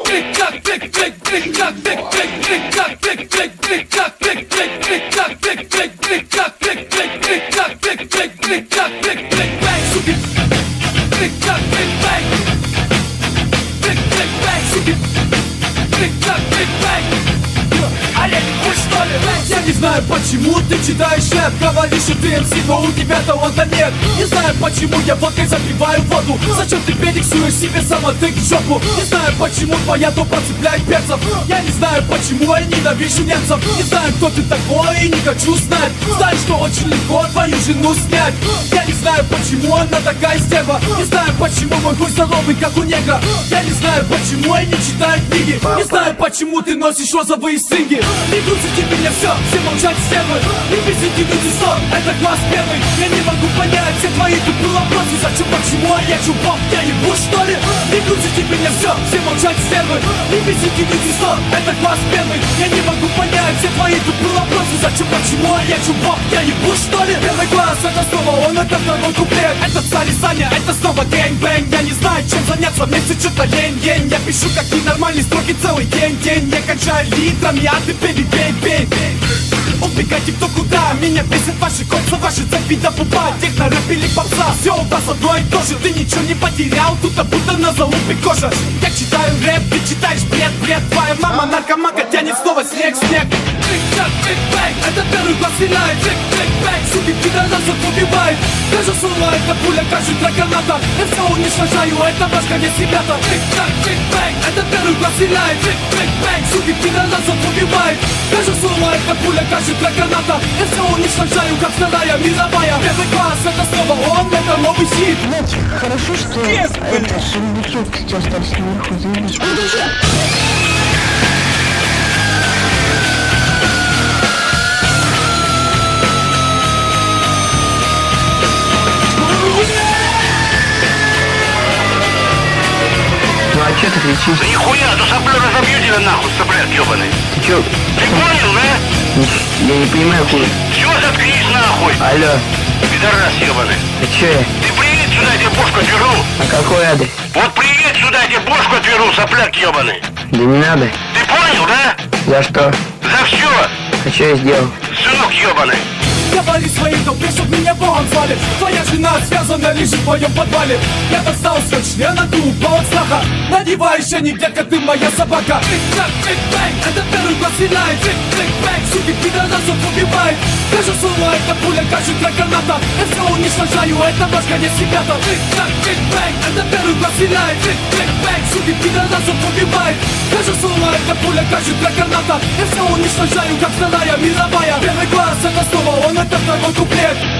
Click, clack, click, click, click, clack, click, click, click, click, click, click, click, click, click, не знаю почему ты читаешь рэп. Говоришь, что ты МС, но у тебя таланта нет. Не знаю почему я водкой запиваю воду. Зачем ты перексуешь себе самотык в жопу. Не знаю почему твоя тупо цепляет перцев. Я не знаю почему я ненавижу немцев. Не знаю кто ты такой и не хочу знать. Знаю, что очень легко твою жену снять. Я не знаю почему она такая стерва. Не знаю почему мой хуй здоровый как у негра. Я не знаю почему я не читаю книги. Не знаю почему ты носишь розовые стринги Не грузите меня все, все молчать стервы И везите люди сон, это класс первый. Я не могу понять все твои тупые вопросы. Зачем, почему, а я чубок, я ебу что ли? Не грузите меня все, все молчать стервы И везите люди сон, это класс первый. Я не могу понять все твои тупые вопросы. Зачем, почему, а я чубок, я ебу что ли? Первый класс, это снова он, это второй куплет Это царь и Саня, это снова гэнг-бэнг Я не знаю, чем заняться, мне все что-то лень-лень Я пишу как ненормальный строки целый день-день. Я кончаю литрами, а ты бей, бей, бей, бей Убегайте кто куда, меня бесит ваши кольца, ваши цепи до пупа. Техно, рэп или попса, все у вас одно и то же. Ты ничего не потерял, тут будто на залупе кожа. Я читаю рэп, ты читаешь бред, бред. Твоя мама наркоманка тянет снова снег, снег. Трик-так, трик-бэнг, это первый класс стреляет Трик-трик-бэнг, суки пидорасов убивает Даже слово это пуля, кажет для граната. Я все уничтожаю, это ваш конец, ребята Трик-так, трик-бэнг, это первый класс стреляет Трик-трик-бэнг, суки пидорасов убивает Даже слово это пуля, кажет для граната. Я все уничтожаю, как вторая мировая. Первый класс, это снова он, это новый хит. Знаете, хорошо, что это шумовики, кстати, остались наверху, заебись. Кричишь? Да нихуя, то соплю разобью тебя нахуй, сопляк ебаный. Ты чё? Ты понял, да? Я не понимаю, хуй. Все, заткнись нахуй, Алло, пидорас ебаный. а чё я? Ты приедь сюда, я тебе бошку отверну. А какой адрес? Вот приедь сюда, я тебе бошку отверну, сопляк ебаный. Да не надо. Ты понял, да? За что? За все, А чё я сделал? сынок ебаный. Говори своей толпе, чтоб меня Богом звали. Твоя жена связана лишь в твоем подвале. Я достал свой член от тупого страха Надевающая нигде, как ты моя собака. Трик-трак, трик-бэнг, это первый класс стреляет Трик-трик-бэнг, суки пидорасов убивает Даже слово это пуля, кажет для граната. Я все уничтожаю, это ваш конец, ребята. Трик-трак, трик-бэнг, это первый класс стреляет Трик-трик-бэнг, суки пидорасов убивает Даже слово это пуля, кажет для граната. Я все уничтожаю, как вторая мировая contra o é preto.